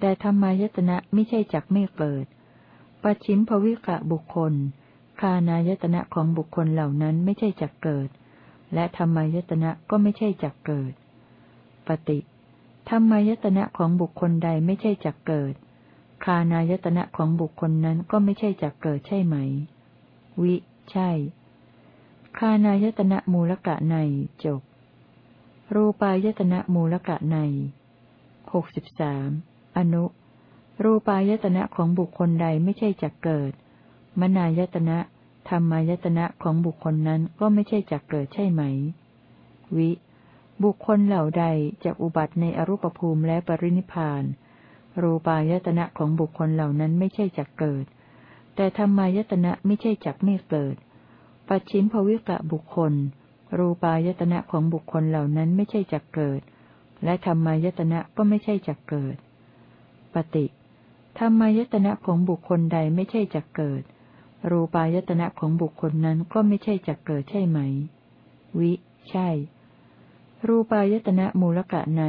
แต่ธรรมายตนะไม่ใช่จักไม่เกิด ปัจฉิมภวิกะบุคคล คานายตนะของบุคคลเหล่านั้นไม่ใช่จักเกิด และธรรมายตนะก็ไม่ใช่จักเกิด ปฏิธรรมายตนะของบุคคลใดไม่ใช่จักเกิด คานายตนะของบุคคลนั้นก็ไม่ใช่จักเกิดใช่ไหม วิ ใช่ คานายตนะมูลกะในจบ รูปายตนะมูลกะในหกสิบสามอนุ รูปายตนะของบุคคลใดไม่ใช่จักเกิด มนายตนะธรรมายตนะของบุคคลนั้นก็ไม่ใช่จักเกิดใช่ไหม วิ บุคคลเหล่าใดจะอุบัติในอรูปภูมิและปรินิพาน รูปายตนะของบุคคลเหล่านั้นไม่ใช่จักเกิด แต่ธรรมายตนะไม่ใช่จักไม่เกิด ปัจฉิมภวิกะบุคคล รูปายตนะของบุคคลเหล่านั้นไม่ใช่จักเกิด และธรรมายตนะก็ไม่ใช่จักเกิด ปฏิ ธรรมายตนะของบุคคลใดไม่ใช่จักเกิด รูปายตนะของบุคคลนั้นก็ไม่ใช่จักเกิดใช่ไหม วิ ใช่ รูปายตนะมูลกะใน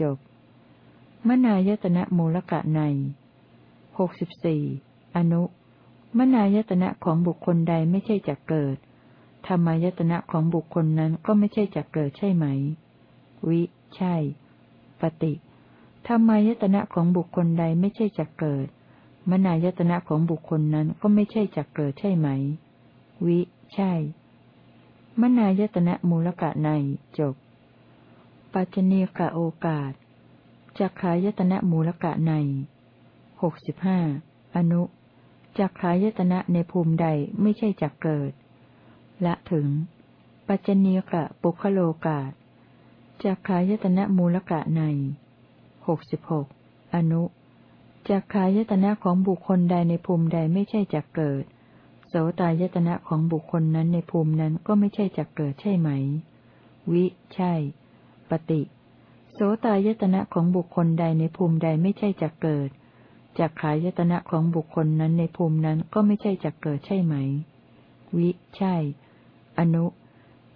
จบ มนายตนะมูลกะในหกสิบสี่อนุ มนายตนะของบุคคลใดไม่ใช่จักเกิด ธรรมายตนะของบุคคลนั้นก็ไม่ใช่จักเกิดใช่ไหม วิ ใช่ ปฏิ ธรรมายตนะของบุคคลใดไม่ใช่จักเกิด มนายตนะของบุคคลนั้นก็ไม่ใช่จักเกิดใช่ไหม วิ ใช่ มนายตนะมูลกะในจบ ปัจจเนกะโอกาสจักขายตนะมูลกะในหกสิบห้าอนุจักขายตนะในภูมิใดไม่ใช่จักเกิด ละถึง ปัจจเนกะปุคโลกาสจักขายตนะมูลกะใน หกสิบหกอนุจักขายตนะของบุคคลใดในภูมิใดไม่ใช่จักเกิด โสตายตนะของบุคคลนั้นในภูมินั้นก็ไม่ใช่จักเกิดใช่ไหม วิ ใช่ ปฏิ โสตายตนะของบุคคลใดในภูมิใดไม่ใช่จักเกิด จักขายตนะของบุคคลนั้นในภูมินั้นก็ไม่ใช่จักเกิดใช่ไหม วิ ใช่ อนุ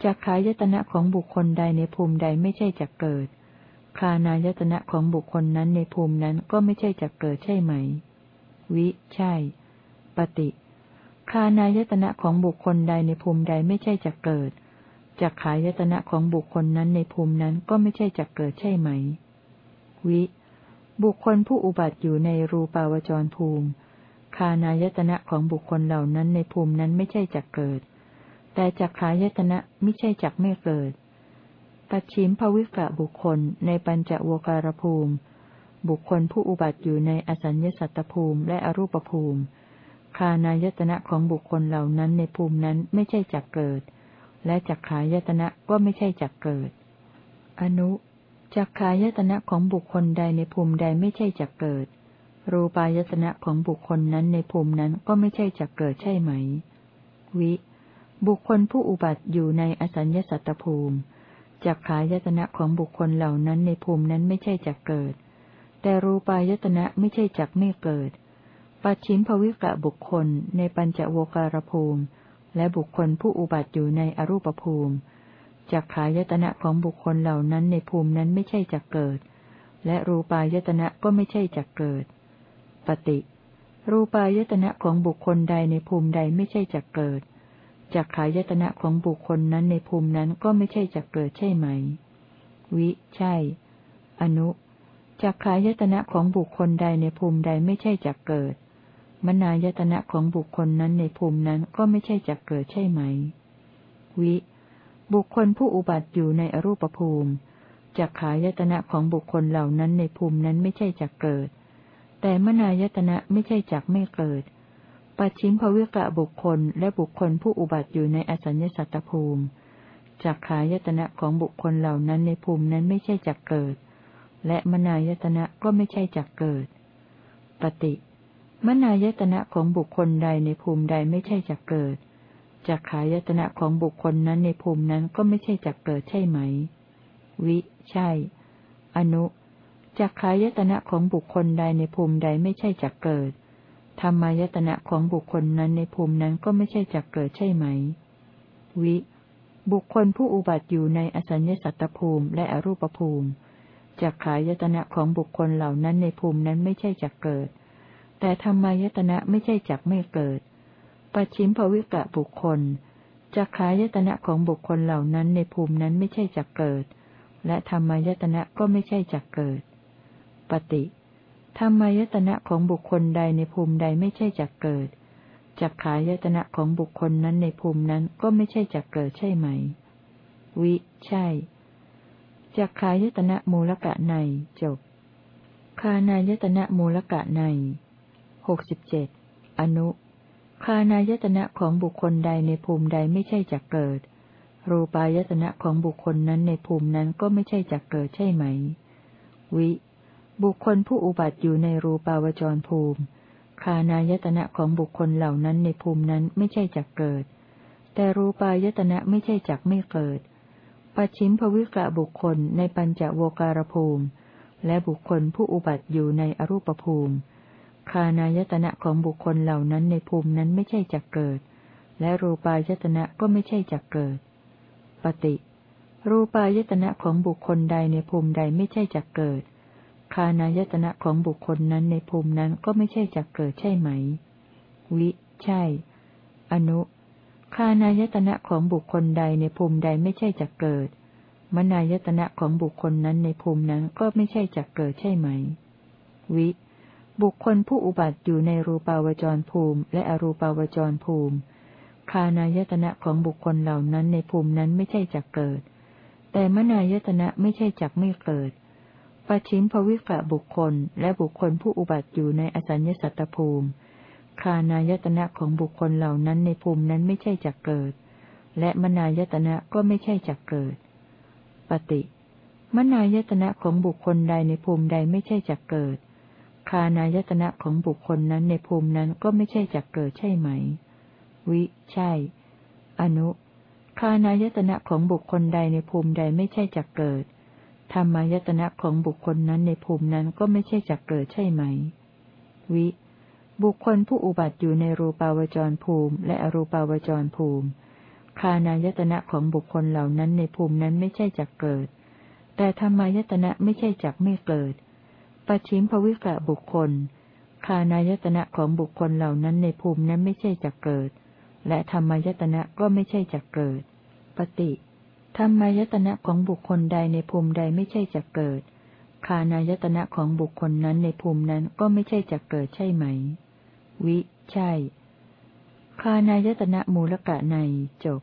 จักขายตนะของบุคคลใดในภูมิใดไม่ใช่จักเกิด คานายตนะของบุคคลนั้นในภูมินั้นก็ไม่ใช่จักเกิดใช่ไหม วิ ใช่ ปฏิคานายตนะของบุคคลใดในภูมิใดไม่ใช่จักเกิดจักขายตนะของบุคคลนั้นในภูมินั้นก็ไม่ใช่จักเกิดใช่ไหม วิ บุคคลผู้อุบัติอยู่ในรูปาวจรภูมิ คานายตนะของบุคคลเหล่านั้นในภูมินั้นไม่ใช่จักเกิด แต่จักขายตนะไม่ใช่จักไม่เกิด ปัจฉิมภวิกะบุคคลในปัญจโวการภูมิ บุคคลผู้อุบัติอยู่ในอสัญญสัตตภูมิและอรูปภูมิ คานายตนะของบุคคลเหล่านั้นในภูมินั้นไม่ใช่จักเกิด และจักขายตนะก็ไม่ใช่จักเกิด อนุจักขายตนะของบุคคลใดในภูมิใดไม่ใช่จักเกิด รูปายตนะของบุคคลนั้นในภูมินั้นก็ไม่ใช่จักเกิดใช่ไหม วิ บุคคลผู้อุบัติอยู่ในอสัญญสัตตภูมิ จักขายตนะของบุคคลเหล่านั้นในภูมินั้นไม่ใช่จักเกิด แต่รูปายตนะไม่ใช่จักไม่เกิด ปัจฉิมภวิกะบุคคลในปัญจโวการภูมิ และบุคคลผู้อุบัติอยู่ในอรูปภูมิจักขายตนะของบุคคลเหล่านั้นในภูมินั้นไม่ใช่จักเกิด และรูปายตนะก็ไม่ใช่จักเกิด ปฏิ รูปายตนะของบุคคลใดในภูมิใดไม่ใช่จักเกิด จักขายตนะของบุคคลนั้นในภูมินั้นก็ไม่ใช่จักเกิดใช่ไหม วิ ใช่ อนุจักขายตนะของบุคคลใดในภูมิใดไม่ใช่จักเกิด มนายตนะของบุคคลนั้นในภูมินั้นก็ไม่ใช่จักเกิดใช่ไหม วิ บุคคลผู้อุบัติอยู่ในอรูปภูมิจักขายตนะของบุคคลเหล่านั้นในภูมินั้นไม่ใช่จักเกิด แต่มนายตนะไม่ใช่จักไม่เกิด ปัจฉิมภวิกะบุคคล และบุคคลผู้อุบัติอยู่ในอสัญญสัตตภูมิจักขายตนะของบุคคลเหล่านั้นในภูมินั้นไม่ใช่จักเกิด และมนายตนะก็ไม่ใช่จักเกิด ปฏิมนายตนะของบุคคลใดในภูมิใดไม่ใช่จักเกิดจักขายตนะของบุคคลนั้นในภูมินั้นก็ไม่ใช่จักเกิดใช่ไหม วิ ใช่ อนุจักขายตนะของบุคคลใดในภูมิใดไม่ใช่จักเกิด ธรรมายตนะของบุคคลนั้นในภูมินั้นก็ไม่ใช่จักเกิดใช่ไหม วิ บุคคลผู้อุบัติอยู่ในอสัญญสัตตภูมิและอรูปภูมิจักขายตนะของบุคคลเหล่านั้นในภูมินั้นไม่ใช่จักเกิด แต่ธรรมายตนะไม่ใช่จักไม่เกิด ปัจฉิมภวิกะบุคคลจักขายตนะของบุคคลเหล่านั้นในภูมินั้นไม่ใช่จักเกิด และธรรมายตนะก็ไม่ใช่จักเกิด ปฏิ ธรรมายตนะของบุคคลใดในภูมิใดไม่ใช่จักเกิด จักขายตนะของบุคคลนั้นในภูมินั้นก็ไม่ใช่จักเกิดใช่ไหม วิ ใช่ จักขายตนะมูลกะในจบ คานายตนะมูลกะในหกสิบเจ็ดอนุ คานายตนะของบุคคลใดในภูมิใดไม่ใช่จักเกิด รูปายตนะของบุคคลนั้นในภูมินั้นก็ไม่ใช่จักเกิดใช่ไหม วิ บุคคลผู้อุบัติอยู่ในรูปาวจรภูมิคานายตนะของบุคคลเหล่านั้นในภูมินั้นไม่ใช่จักเกิด แต่รูปายตนะไม่ใช่จักไม่เกิด ปัจฉิมภวิกะบุคคลในปัญจโวการภูมิ และบุคคลผู้อุบัติอยู่ในอรูปภูมิ คานายตนะของบุคคลเหล่านั้นในภูมินั้นไม่ใช่จักเกิด และรูปายตนะก็ไม่ใช่จักเกิด ปฏิ รูปายตนะของบุคคลใดในภูมิใดไม่ใช่จักเกิด คานายตนะของบุคคลนั้นในภูมินั้นก็ไม่ใช่จักเกิดใช่ไหม วิ ใช่ อนุ คานายตนะของบุคคลใดในภูมิใดไม่ใช่จักเกิด มนายตนะของบุคคลนั้นในภูมินั้นก็ไม่ใช่จักเกิดใช่ไหม วิ บุคคลผู้อุบัติอยู่ในรูปาวจรภูมิ และอรูปาวจรภูมิ คานายตนะของบุคคลเหล่านั้นในภูมินั้นไม่ใช่จักเกิด แต่มนายตนะไม่ใช่จักไม่เกิด ปัจฉิมภวิกะบุคคล และบุคคลผู้อุบัติอยู่ในอสัญญสัตตภูมิ คานายตนะของบุคคลเหล่านั้นในภูมินั้นไม่ใช่จักเกิด และมนายตนะก็ไม่ใช่จักเกิด ปฏิ มนายตนะของบุคคลใดในภูมิใดไม่ใช่จักเกิด คานายตนะของบุคคลนั้นในภูมินั้นก็ไม่ใช่จักเกิดใช่ไหม วิ ใช่ อนุคานายตนะของบุคคลใดในภูมิใดไม่ใช่จักเกิด ธรรมายตนะของบุคคลนั้นในภูมินั้นก็ไม่ใช่จักเกิดใช่ไหม วิ บุคคลผู้อุบัติอยู่ในรูปาวจรภูมิ และอรูปาวจรภูมิ คานายตนะของบุคคลเหล่านั้นในภูมินั้นไม่ใช่จักเกิด แต่ธรรมายตนะไม่ใช่จักไม่เกิด ปัจฉิมภวิกะบุคคล คานายตนะของบุคคลเหล่านั้นในภูมินั้นไม่ใช่จักเกิด และธรรมายตนะก็ไม่ใช่จักเกิด ปฏิ ธรรมายตนะของบุคคลใดในภูมิใดไม่ใช่จักเกิด คานายตนะของบุคคลนั้นในภูมินั้นก็ไม่ใช่จักเกิดใช่ไหม วิ ใช่ คานายตนะมูลกะในจบ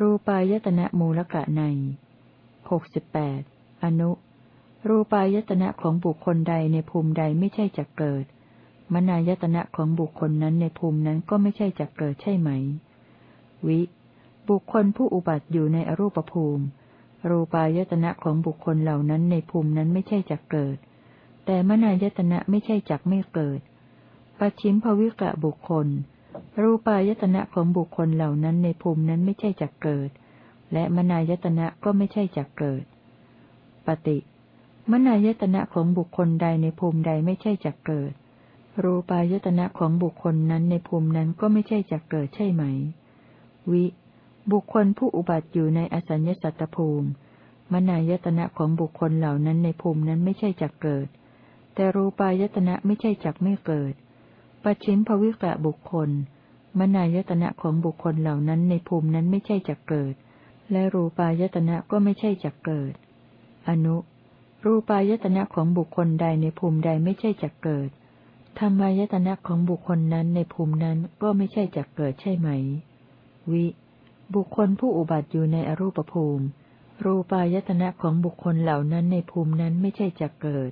รูปายตนะมูลกะในหกสิบแปดอนุ รูปายตนะของบุคคลใดในภูมิใดไม่ใช่จักเกิด มนายตนะของบุคคลนั้นในภูมินั้นก็ไม่ใช่จักเกิดใช่ไหม วิ บุคคลผู้อุบัติอยู่ในอรูปภูมิ รูปายตนะของบุคคลเหล่านั้นในภูมินั้นไม่ใช่จักเกิด แต่มนายตนะไม่ใช่จักไม่เกิด ปัจฉิมภวิกะบุคคล รูปายตนะของบุคคลเหล่านั้นในภูมินั้นไม่ใช่จักเกิด และมนายตนะก็ไม่ใช่จักเกิด ปฏิมนายตนะของบุคคลใดในภูมิใดไม่ใช่จักเกิด รูปายตนะของบุคคลนั้นในภูมินั้นก็ไม่ใช่จักเกิดใช่ไหม วิ บุคคลผู้อุบัติอยู่ในอสัญญสัตตภูมิ มนายตนะของบุคคลเหล่านั้นในภูมินั้นไม่ใช่จักเกิด แต่รูปายตนะไม่ใช่จักไม่เกิด ปัจฉิมภวิกะบุคคล มนายตนะของบุคคลเหล่านั้นในภูมินั้นไม่ใช่จักเกิด และรูปายตนะก็ไม่ใช่จักเกิด อนุ รูปายตนะของบุคคลใดในภูมิใดไม่ใช่จักเกิด ธรรมายตนะของบุคคลนั้นในภูมินั้นก็ไม่ใช่จักเกิดใช่ไหม วิ บุคคลผู้อุบัติอยู่ในอรูปภูมิ รูปายตนะของบุคคลเหล่านั้นในภูมินั้นไม่ใช่จักเกิด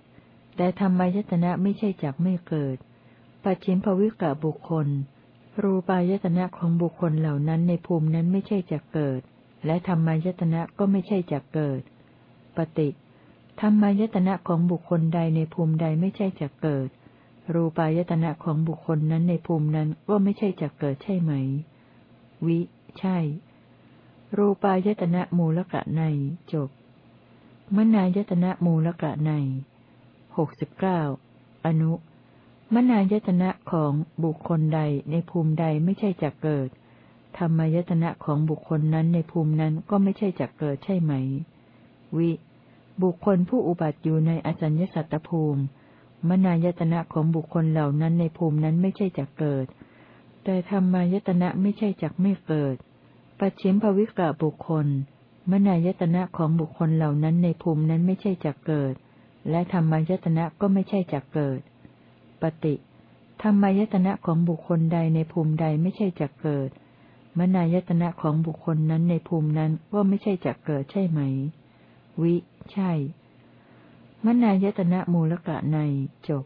แต่ธรรมายตนะไม่ใช่จักไม่เกิด ปัจฉิมภวิกะบุคคล รูปายตนะของบุคคลเหล่านั้นในภูมินั้นไม่ใช่จะเกิด และธรรมายตนะก็ไม่ใช่จะเกิด ปฏิธรรมายตนะของบุคคลใดในภูมิใดไม่ใช่จะเกิด รูปายตนะของบุคคลนั้นในภูมินั้นก็ไม่ใช่จะเกิดใช่ไหม วิ ใช่ รูปายตนะมูลกะในจบ มนายตนะมูลกะในหกสิบเก้าอนุ มนายตนะของบุคคลใดในภูมิใดไม่ใช่จักเกิด ธรรมายตนะของบุคคลนั้นในภูมินั้นก็ไม่ใช่จักเกิดใช่ไหม วิ บุคคลผู้อุบัติอยู่ในอสัญญสัตตภูมิ มนายตนะของบุคคลเหล่านั้นในภูมินั้นไม่ใช่จักเกิด แต่ธรรมายตนะไม่ใช่จักไม่เกิด ปัจฉิมภวิกะบุคคล มนายตนะของบุคคลเหล่านั้นในภูมินั้นไม่ใช่จักเกิด และธรรมายตนะก็ไม่ใช่จักเกิด ปฏิธรรมายตนะของบุคคลใดในภูมิใดไม่ใช่จักเกิด มนายตนะของบุคคลนั้นในภูมินั้นก็ไม่ใช่จักเกิดใช่ไหม วิ ใช่ มนายตนะมูลกะในจบ